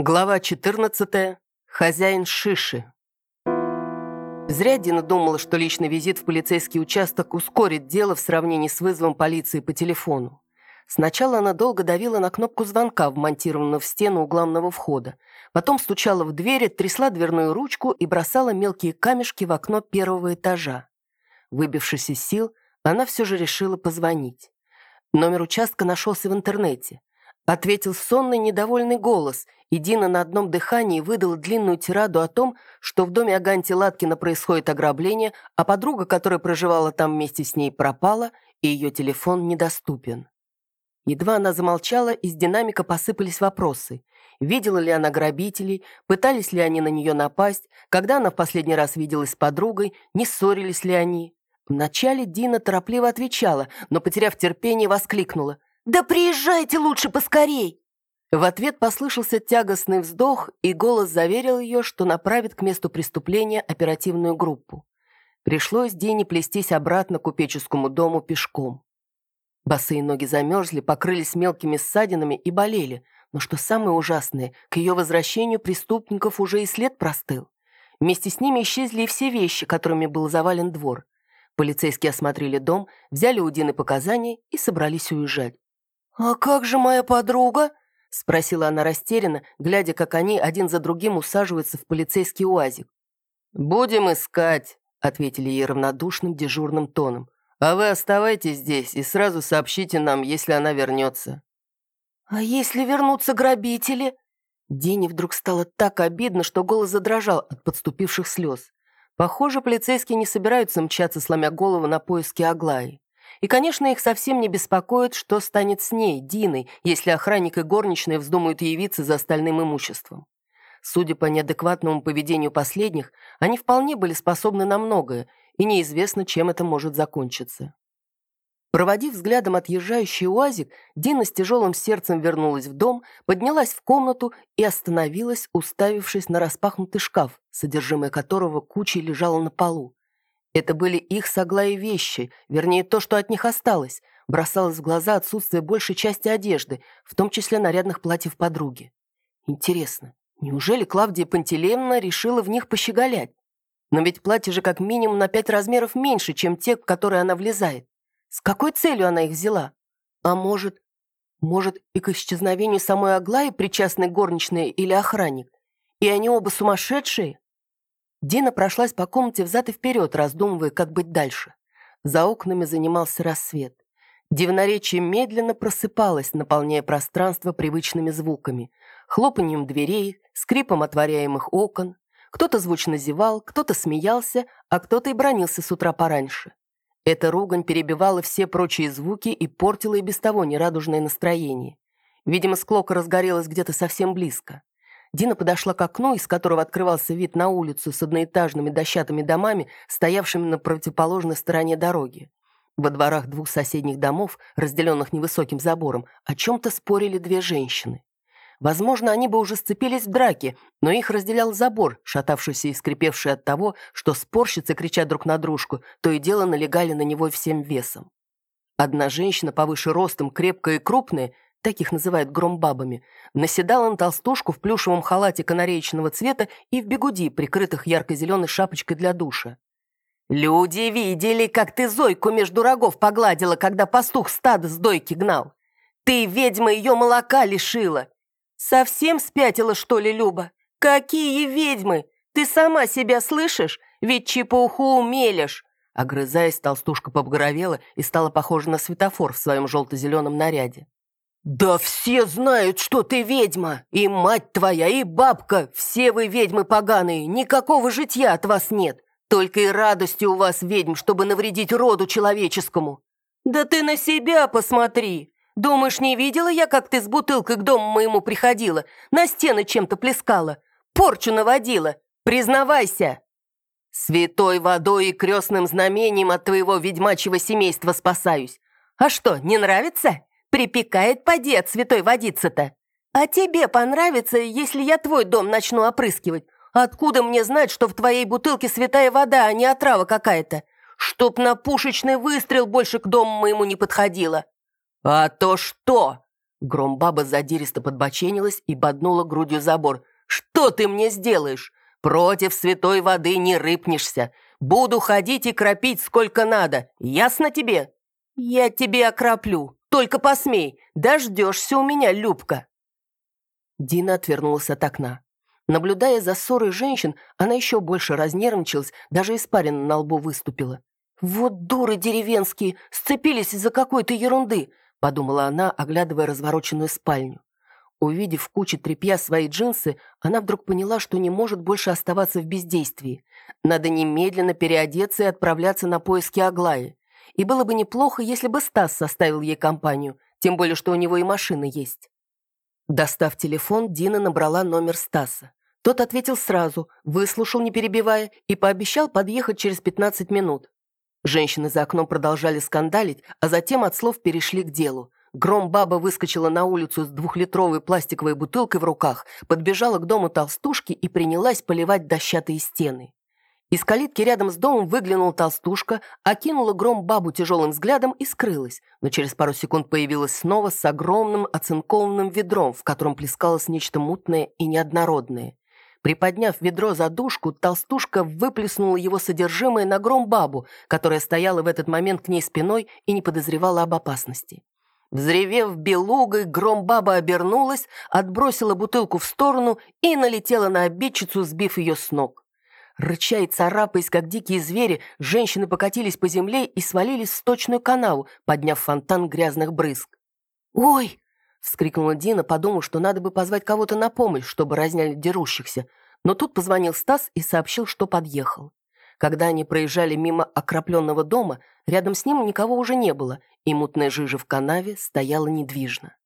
Глава 14. Хозяин Шиши. Зря Дина думала, что личный визит в полицейский участок ускорит дело в сравнении с вызовом полиции по телефону. Сначала она долго давила на кнопку звонка, вмонтированную в стену у главного входа. Потом стучала в дверь, трясла дверную ручку и бросала мелкие камешки в окно первого этажа. Выбившись из сил, она все же решила позвонить. Номер участка нашелся в интернете. Ответил сонный, недовольный голос, и Дина на одном дыхании выдала длинную тираду о том, что в доме Аганти Латкина происходит ограбление, а подруга, которая проживала там вместе с ней, пропала, и ее телефон недоступен. Едва она замолчала, из динамика посыпались вопросы. Видела ли она грабителей, пытались ли они на нее напасть, когда она в последний раз виделась с подругой, не ссорились ли они. Вначале Дина торопливо отвечала, но, потеряв терпение, воскликнула – «Да приезжайте лучше поскорей!» В ответ послышался тягостный вздох, и голос заверил ее, что направит к месту преступления оперативную группу. Пришлось Дине плестись обратно к купеческому дому пешком. Босые ноги замерзли, покрылись мелкими ссадинами и болели, но что самое ужасное, к ее возвращению преступников уже и след простыл. Вместе с ними исчезли и все вещи, которыми был завален двор. Полицейские осмотрели дом, взяли у Дины показания и собрались уезжать. «А как же моя подруга?» — спросила она растерянно, глядя, как они один за другим усаживаются в полицейский уазик. «Будем искать», — ответили ей равнодушным дежурным тоном. «А вы оставайтесь здесь и сразу сообщите нам, если она вернется». «А если вернутся грабители?» Дине вдруг стало так обидно, что голос задрожал от подступивших слез. Похоже, полицейские не собираются мчаться, сломя голову на поиски Аглаи. И, конечно, их совсем не беспокоит, что станет с ней, Диной, если охранник и горничная вздумают явиться за остальным имуществом. Судя по неадекватному поведению последних, они вполне были способны на многое, и неизвестно, чем это может закончиться. Проводив взглядом отъезжающий уазик, Дина с тяжелым сердцем вернулась в дом, поднялась в комнату и остановилась, уставившись на распахнутый шкаф, содержимое которого кучей лежало на полу. Это были их с Аглаей вещи, вернее, то, что от них осталось. Бросалось в глаза отсутствие большей части одежды, в том числе нарядных платьев подруги. Интересно, неужели Клавдия Пантелеевна решила в них пощеголять? Но ведь платье же как минимум на пять размеров меньше, чем те, в которые она влезает. С какой целью она их взяла? А может, может и к исчезновению самой Аглаи причастны горничная или охранник? И они оба сумасшедшие? Дина прошлась по комнате взад и вперед, раздумывая, как быть дальше. За окнами занимался рассвет. Дивноречие медленно просыпалось, наполняя пространство привычными звуками. Хлопанием дверей, скрипом отворяемых окон. Кто-то звучно зевал, кто-то смеялся, а кто-то и бронился с утра пораньше. Эта ругань перебивала все прочие звуки и портила и без того нерадужное настроение. Видимо, склока разгорелась где-то совсем близко. Дина подошла к окну, из которого открывался вид на улицу с одноэтажными дощатыми домами, стоявшими на противоположной стороне дороги. Во дворах двух соседних домов, разделенных невысоким забором, о чем-то спорили две женщины. Возможно, они бы уже сцепились в драке, но их разделял забор, шатавшийся и скрипевший от того, что спорщицы, крича друг на дружку, то и дело налегали на него всем весом. Одна женщина повыше ростом, крепкая и крупная, таких называют громбабами, наседала на толстушку в плюшевом халате канареечного цвета и в бегуди, прикрытых ярко-зеленой шапочкой для душа. «Люди видели, как ты Зойку между рогов погладила, когда пастух стадо с дойки гнал. Ты, ведьма, ее молока лишила. Совсем спятила, что ли, Люба? Какие ведьмы? Ты сама себя слышишь? Ведь чепуху умелишь!» Огрызаясь, толстушка побагровела и стала похожа на светофор в своем желто-зеленом наряде. «Да все знают, что ты ведьма! И мать твоя, и бабка! Все вы ведьмы поганые! Никакого житья от вас нет! Только и радости у вас, ведьм, чтобы навредить роду человеческому! Да ты на себя посмотри! Думаешь, не видела я, как ты с бутылкой к дому моему приходила, на стены чем-то плескала, порчу наводила? Признавайся!» «Святой водой и крестным знамением от твоего ведьмачьего семейства спасаюсь. А что, не нравится?» Припекает поди от святой водицы-то. А тебе понравится, если я твой дом начну опрыскивать? Откуда мне знать, что в твоей бутылке святая вода, а не отрава какая-то? Чтоб на пушечный выстрел больше к дому моему не подходило. А то что? Громбаба задиристо подбоченилась и боднула грудью забор. «Что ты мне сделаешь? Против святой воды не рыпнешься. Буду ходить и кропить сколько надо. Ясно тебе?» «Я тебе окроплю. Только посмей. Дождешься у меня, Любка». Дина отвернулась от окна. Наблюдая за ссорой женщин, она еще больше разнервничалась, даже испарина на лбу выступила. «Вот дуры деревенские, сцепились из-за какой-то ерунды», подумала она, оглядывая развороченную спальню. Увидев в куче тряпья свои джинсы, она вдруг поняла, что не может больше оставаться в бездействии. Надо немедленно переодеться и отправляться на поиски Аглаи. И было бы неплохо, если бы Стас составил ей компанию, тем более, что у него и машина есть. Достав телефон, Дина набрала номер Стаса. Тот ответил сразу, выслушал, не перебивая, и пообещал подъехать через 15 минут. Женщины за окном продолжали скандалить, а затем от слов перешли к делу. Гром-баба выскочила на улицу с двухлитровой пластиковой бутылкой в руках, подбежала к дому толстушки и принялась поливать дощатые стены. Из калитки рядом с домом выглянула толстушка, окинула гром-бабу тяжелым взглядом и скрылась, но через пару секунд появилась снова с огромным оцинкованным ведром, в котором плескалось нечто мутное и неоднородное. Приподняв ведро за дужку, толстушка выплеснула его содержимое на гром-бабу, которая стояла в этот момент к ней спиной и не подозревала об опасности. Взревев белугой, гром-баба обернулась, отбросила бутылку в сторону и налетела на обидчицу, сбив ее с ног. Рыча и царапаясь, как дикие звери, женщины покатились по земле и свалились в сточную канаву, подняв фонтан грязных брызг. «Ой!» — вскрикнула Дина, подумав, что надо бы позвать кого-то на помощь, чтобы разняли дерущихся. Но тут позвонил Стас и сообщил, что подъехал. Когда они проезжали мимо окропленного дома, рядом с ним никого уже не было, и мутная жижа в канаве стояла недвижно.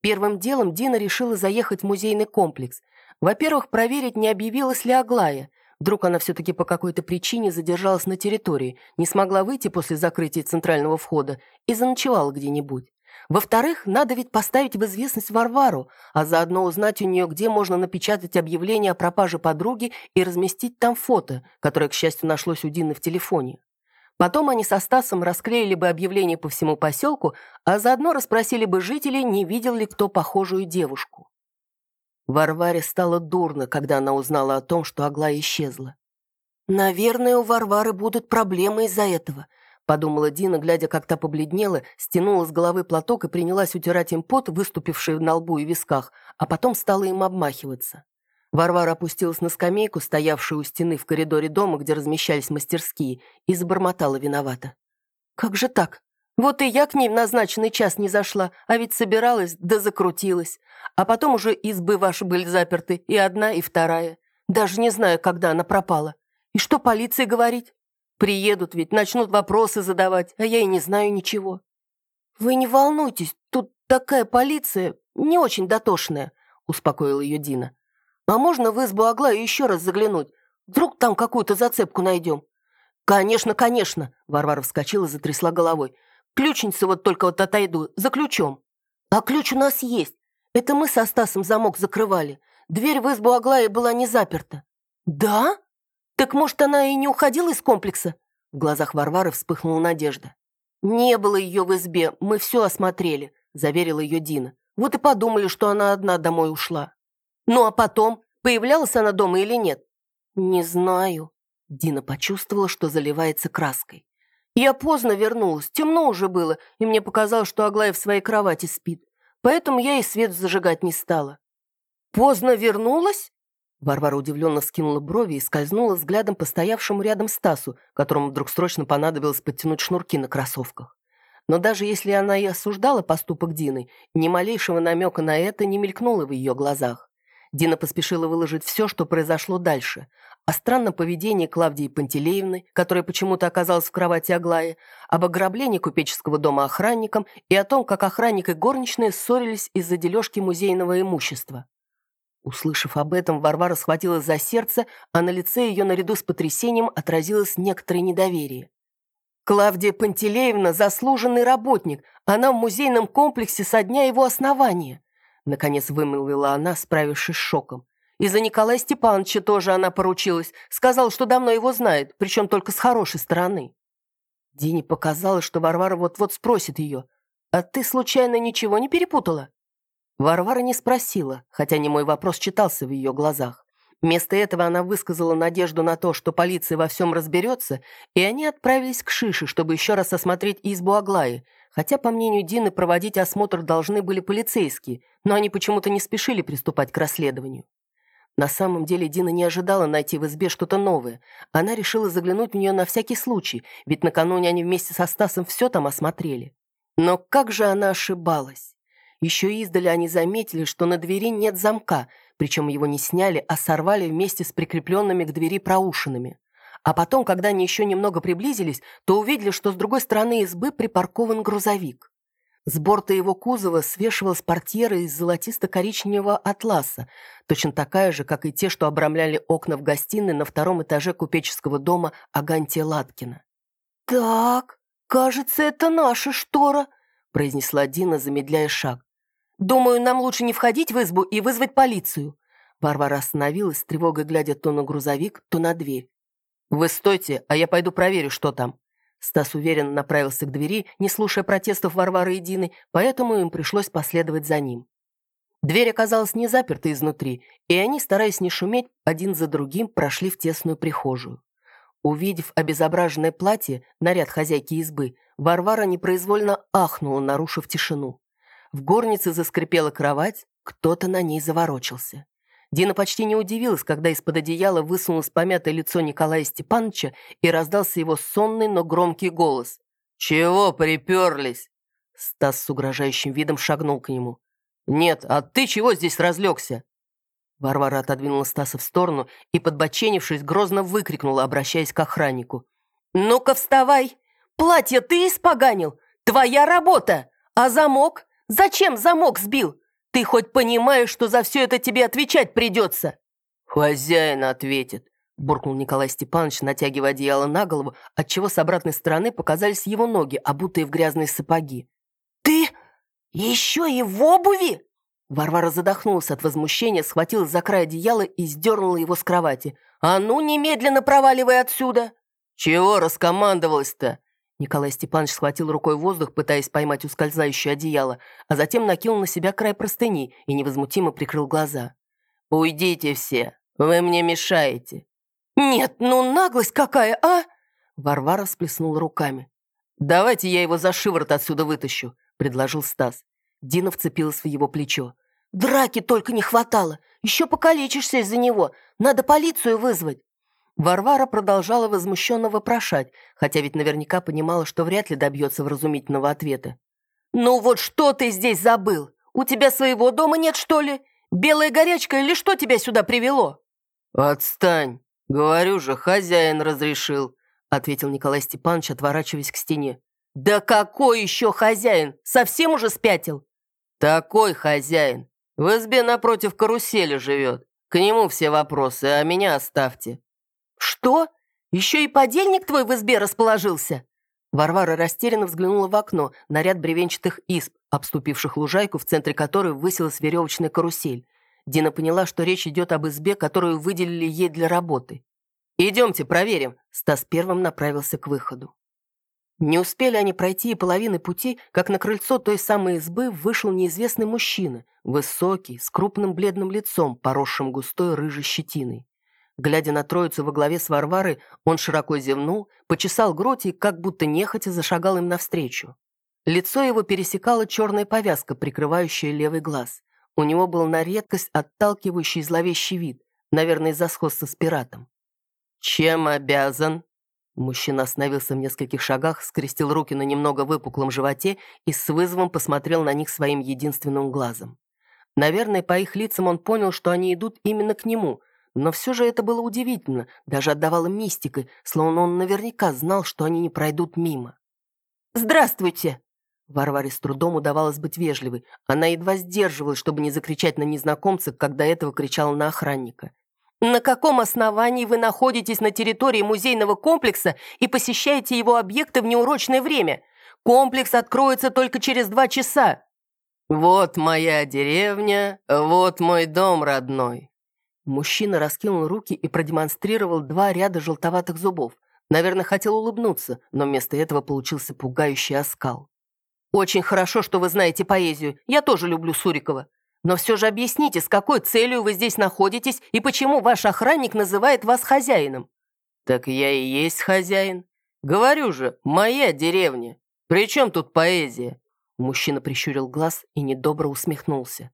Первым делом Дина решила заехать в музейный комплекс. Во-первых, проверить, не объявилась ли Аглая. Вдруг она все-таки по какой-то причине задержалась на территории, не смогла выйти после закрытия центрального входа и заночевала где-нибудь. Во-вторых, надо ведь поставить в известность Варвару, а заодно узнать у нее, где можно напечатать объявление о пропаже подруги и разместить там фото, которое, к счастью, нашлось у Дины в телефоне. Потом они со Стасом расклеили бы объявление по всему поселку, а заодно расспросили бы жителей, не видел ли кто похожую девушку. Варваре стало дурно, когда она узнала о том, что Аглая исчезла. «Наверное, у Варвары будут проблемы из-за этого», подумала Дина, глядя, как та побледнела, стянула с головы платок и принялась утирать им пот, выступивший на лбу и висках, а потом стала им обмахиваться. Варвара опустилась на скамейку, стоявшую у стены в коридоре дома, где размещались мастерские, и забормотала виновата. «Как же так? Вот и я к ней в назначенный час не зашла, а ведь собиралась, да закрутилась. А потом уже избы ваши были заперты, и одна, и вторая. Даже не знаю, когда она пропала. И что полиции говорить? Приедут ведь, начнут вопросы задавать, а я и не знаю ничего. Вы не волнуйтесь, тут такая полиция, не очень дотошная, успокоила ее Дина. А можно в избу Аглаю еще раз заглянуть? Вдруг там какую-то зацепку найдем? Конечно, конечно, Варвара вскочила и затрясла головой. Ключницу вот только вот отойду, за ключом. А ключ у нас есть. Это мы со Стасом замок закрывали. Дверь в избу Аглаи была не заперта. Да? «Так, может, она и не уходила из комплекса?» В глазах Варвары вспыхнула надежда. «Не было ее в избе, мы все осмотрели», — заверила ее Дина. «Вот и подумали, что она одна домой ушла». «Ну а потом, появлялась она дома или нет?» «Не знаю». Дина почувствовала, что заливается краской. «Я поздно вернулась, темно уже было, и мне показалось, что Аглая в своей кровати спит. Поэтому я и свет зажигать не стала». «Поздно вернулась?» Варвара удивленно скинула брови и скользнула взглядом по стоявшему рядом Стасу, которому вдруг срочно понадобилось подтянуть шнурки на кроссовках. Но даже если она и осуждала поступок Дины, ни малейшего намека на это не мелькнуло в ее глазах. Дина поспешила выложить все, что произошло дальше. О странном поведении Клавдии Пантелеевны, которая почему-то оказалась в кровати Аглаи, об ограблении купеческого дома охранником и о том, как охранник и горничная ссорились из-за дележки музейного имущества. Услышав об этом, Варвара схватилась за сердце, а на лице ее наряду с потрясением отразилось некоторое недоверие. «Клавдия Пантелеевна – заслуженный работник. Она в музейном комплексе со дня его основания», – наконец вымолвила она, справившись с шоком. «И за Николая Степановича тоже она поручилась. Сказала, что давно его знает, причем только с хорошей стороны». Дине показалось, что Варвара вот-вот спросит ее. а ты случайно ничего не перепутала?» Варвара не спросила, хотя не мой вопрос читался в ее глазах. Вместо этого она высказала надежду на то, что полиция во всем разберется, и они отправились к Шише, чтобы еще раз осмотреть избу Аглаи, хотя, по мнению Дины, проводить осмотр должны были полицейские, но они почему-то не спешили приступать к расследованию. На самом деле Дина не ожидала найти в избе что-то новое. Она решила заглянуть в нее на всякий случай, ведь накануне они вместе со Стасом все там осмотрели. Но как же она ошибалась? Еще издали они заметили, что на двери нет замка, причем его не сняли, а сорвали вместе с прикрепленными к двери проушинами. А потом, когда они еще немного приблизились, то увидели, что с другой стороны избы припаркован грузовик. С борта его кузова свешивалась портьера из золотисто-коричневого атласа, точно такая же, как и те, что обрамляли окна в гостиной на втором этаже купеческого дома Агантия Латкина. «Так, кажется, это наша штора», — произнесла Дина, замедляя шаг. «Думаю, нам лучше не входить в избу и вызвать полицию». Варвара остановилась, с тревогой глядя то на грузовик, то на дверь. «Вы стойте, а я пойду проверю, что там». Стас уверенно направился к двери, не слушая протестов Варвары и Дины, поэтому им пришлось последовать за ним. Дверь оказалась не заперта изнутри, и они, стараясь не шуметь, один за другим прошли в тесную прихожую. Увидев обезображенное платье, наряд хозяйки избы, Варвара непроизвольно ахнула, нарушив тишину. В горнице заскрипела кровать, кто-то на ней заворочился. Дина почти не удивилась, когда из-под одеяла высунулось помятое лицо Николая Степановича и раздался его сонный, но громкий голос. «Чего приперлись?» Стас с угрожающим видом шагнул к нему. «Нет, а ты чего здесь разлегся?» Варвара отодвинула Стаса в сторону и, подбоченившись, грозно выкрикнула, обращаясь к охраннику. «Ну-ка вставай! Платье ты испоганил! Твоя работа! А замок? Зачем замок сбил? Ты хоть понимаешь, что за все это тебе отвечать придется?» «Хозяин ответит», – буркнул Николай Степанович, натягивая одеяло на голову, отчего с обратной стороны показались его ноги, обутые в грязные сапоги. «Ты еще и в обуви?» Варвара задохнулась от возмущения, схватилась за край одеяла и сдернула его с кровати. «А ну, немедленно проваливай отсюда!» «Чего раскомандовалась-то?» Николай Степанович схватил рукой воздух, пытаясь поймать ускользающее одеяло, а затем накинул на себя край простыни и невозмутимо прикрыл глаза. «Уйдите все! Вы мне мешаете!» «Нет, ну наглость какая, а!» Варвара сплеснула руками. «Давайте я его за шиворот отсюда вытащу», — предложил Стас. Дина вцепилась в его плечо. «Драки только не хватало! Еще покалечишься из-за него! Надо полицию вызвать!» Варвара продолжала возмущенно вопрошать, хотя ведь наверняка понимала, что вряд ли добьется вразумительного ответа. «Ну вот что ты здесь забыл? У тебя своего дома нет, что ли? Белая горячка или что тебя сюда привело?» «Отстань! Говорю же, хозяин разрешил», ответил Николай Степанович, отворачиваясь к стене. «Да какой еще хозяин? Совсем уже спятил?» «Такой хозяин. В избе напротив карусели живет. К нему все вопросы, а меня оставьте». «Что? Еще и подельник твой в избе расположился?» Варвара растерянно взглянула в окно на ряд бревенчатых изб, обступивших лужайку, в центре которой высилась веревочная карусель. Дина поняла, что речь идет об избе, которую выделили ей для работы. «Идемте, проверим», — Стас первым направился к выходу. Не успели они пройти и половины пути, как на крыльцо той самой избы вышел неизвестный мужчина, высокий, с крупным бледным лицом, поросшим густой рыжей щетиной. Глядя на троицу во главе с Варварой, он широко зевнул, почесал грудь и как будто нехотя зашагал им навстречу. Лицо его пересекала черная повязка, прикрывающая левый глаз. У него был на редкость отталкивающий зловещий вид, наверное, из-за сходства с пиратом. «Чем обязан?» Мужчина остановился в нескольких шагах, скрестил руки на немного выпуклом животе и с вызовом посмотрел на них своим единственным глазом. Наверное, по их лицам он понял, что они идут именно к нему, но все же это было удивительно, даже отдавало мистикой, словно он наверняка знал, что они не пройдут мимо. «Здравствуйте!» Варваре с трудом удавалось быть вежливой. Она едва сдерживалась, чтобы не закричать на незнакомца, когда этого кричала на охранника. «На каком основании вы находитесь на территории музейного комплекса и посещаете его объекты в неурочное время? Комплекс откроется только через два часа». «Вот моя деревня, вот мой дом родной». Мужчина раскинул руки и продемонстрировал два ряда желтоватых зубов. Наверное, хотел улыбнуться, но вместо этого получился пугающий оскал. Очень хорошо, что вы знаете поэзию. Я тоже люблю Сурикова. Но все же объясните, с какой целью вы здесь находитесь и почему ваш охранник называет вас хозяином?» «Так я и есть хозяин. Говорю же, моя деревня. При чем тут поэзия?» Мужчина прищурил глаз и недобро усмехнулся.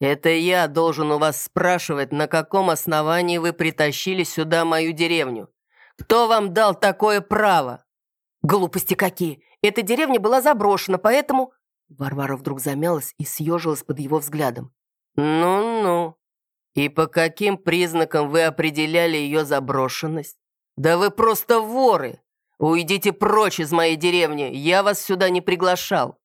«Это я должен у вас спрашивать, на каком основании вы притащили сюда мою деревню. Кто вам дал такое право?» «Глупости какие! Эта деревня была заброшена, поэтому...» Варвара вдруг замялась и съежилась под его взглядом. «Ну-ну. И по каким признакам вы определяли ее заброшенность? Да вы просто воры! Уйдите прочь из моей деревни, я вас сюда не приглашал!»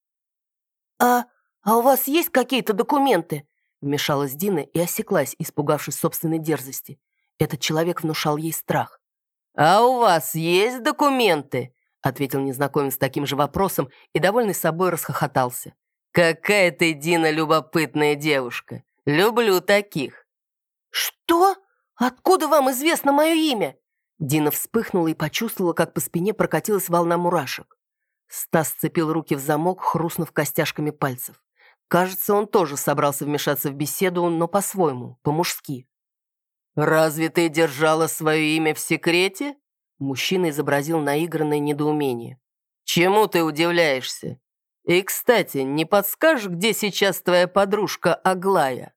«А, а у вас есть какие-то документы?» Вмешалась Дина и осеклась, испугавшись собственной дерзости. Этот человек внушал ей страх. «А у вас есть документы?» ответил незнакомец таким же вопросом и, довольный собой, расхохотался. «Какая ты, Дина, любопытная девушка! Люблю таких!» «Что? Откуда вам известно мое имя?» Дина вспыхнула и почувствовала, как по спине прокатилась волна мурашек. Стас сцепил руки в замок, хрустнув костяшками пальцев. Кажется, он тоже собрался вмешаться в беседу, но по-своему, по-мужски. «Разве ты держала свое имя в секрете?» Мужчина изобразил наигранное недоумение. «Чему ты удивляешься? И, кстати, не подскажешь, где сейчас твоя подружка Аглая?»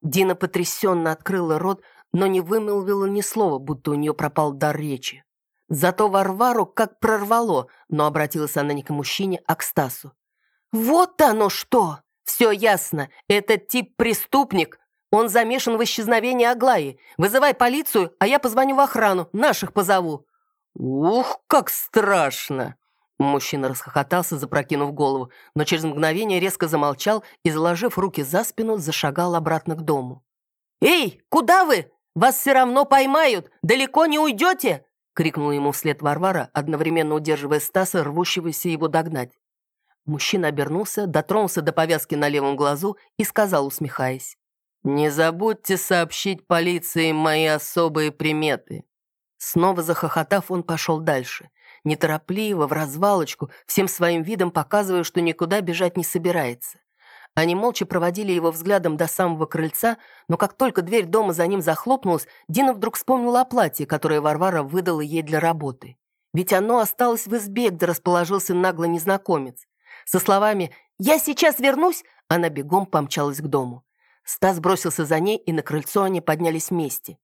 Дина потрясенно открыла рот, но не вымолвила ни слова, будто у нее пропал дар речи. Зато Варвару как прорвало, но обратилась она не к мужчине, а к Стасу. «Вот оно что! Все ясно. Этот тип преступник. Он замешан в исчезновении Аглаи. Вызывай полицию, а я позвоню в охрану, наших позову. «Ух, как страшно!» Мужчина расхохотался, запрокинув голову, но через мгновение резко замолчал и, заложив руки за спину, зашагал обратно к дому. «Эй, куда вы? Вас все равно поймают! Далеко не уйдете!» — крикнула ему вслед Варвара, одновременно удерживая Стаса, рвущегося его догнать. Мужчина обернулся, дотронулся до повязки на левом глазу и сказал, усмехаясь. «Не забудьте сообщить полиции мои особые приметы. Снова захохотав, он пошел дальше. Неторопливо, в развалочку, всем своим видом показывая, что никуда бежать не собирается. Они молча проводили его взглядом до самого крыльца, но как только дверь дома за ним захлопнулась, Дина вдруг вспомнила о платье, которое Варвара выдала ей для работы. Ведь оно осталось в избе, где расположился нагло незнакомец. Со словами «Я сейчас вернусь!» она бегом помчалась к дому. Стас бросился за ней, и на крыльцо они поднялись вместе.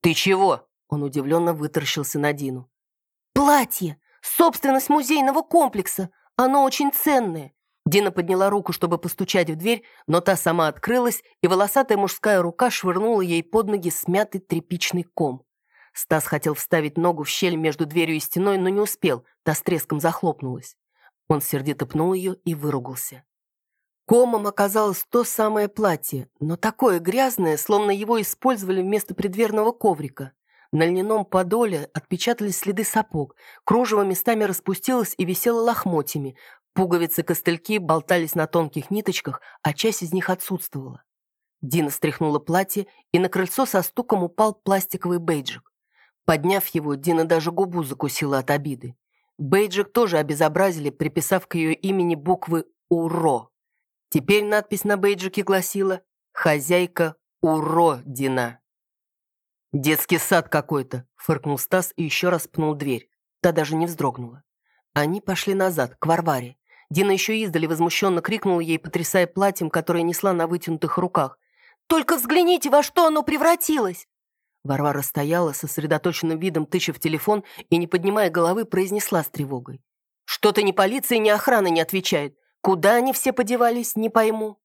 «Ты чего?» Он удивленно вытаращился на Дину. «Платье! Собственность музейного комплекса! Оно очень ценное!» Дина подняла руку, чтобы постучать в дверь, но та сама открылась, и волосатая мужская рука швырнула ей под ноги смятый тряпичный ком. Стас хотел вставить ногу в щель между дверью и стеной, но не успел, та с треском захлопнулась. Он сердито пнул ее и выругался. Комом оказалось то самое платье, но такое грязное, словно его использовали вместо предверного коврика. На льняном подоле отпечатались следы сапог, кружево местами распустилось и висело лохмотьями, пуговицы-костыльки болтались на тонких ниточках, а часть из них отсутствовала. Дина стряхнула платье, и на крыльцо со стуком упал пластиковый бейджик. Подняв его, Дина даже губу закусила от обиды. Бейджик тоже обезобразили, приписав к ее имени буквы «УРО». Теперь надпись на бейджике гласила «Хозяйка УРО Дина». «Детский сад какой-то», — фыркнул Стас и еще раз пнул дверь. Та даже не вздрогнула. Они пошли назад, к Варваре. Дина еще издали возмущенно крикнула ей, потрясая платьем, которое несла на вытянутых руках. «Только взгляните, во что оно превратилось!» Варвара стояла, сосредоточенным видом тыча в телефон и, не поднимая головы, произнесла с тревогой. «Что-то ни полиция, ни охрана не отвечает. Куда они все подевались, не пойму».